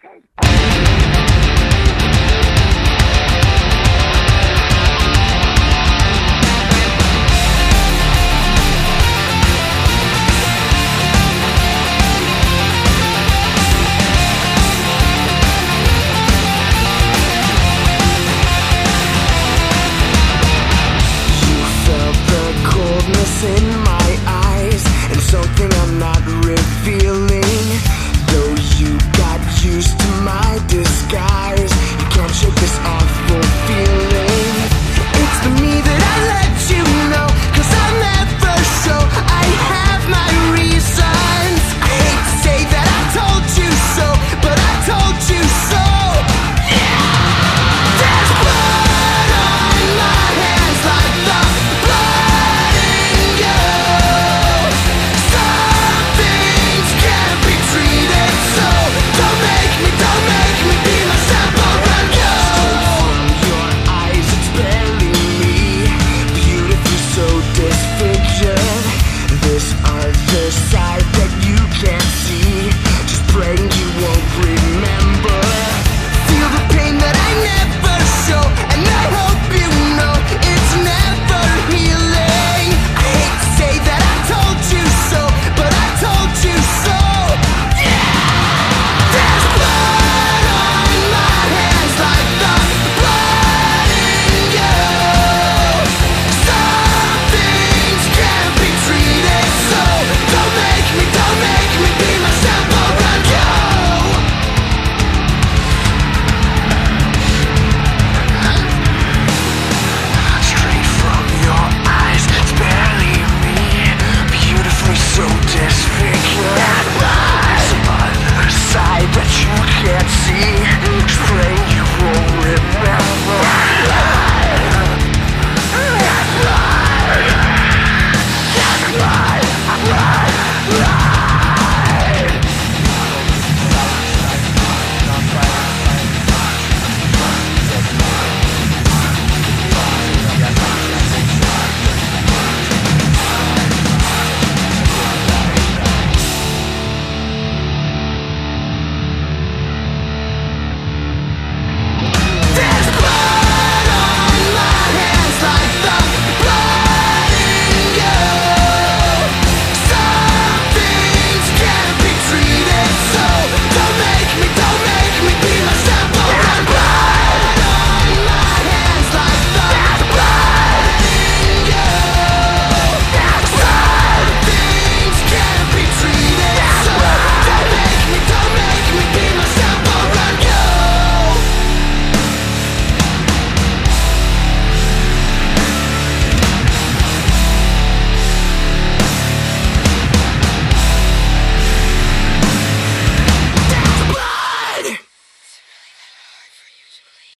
vocês. my disguise. You can't shake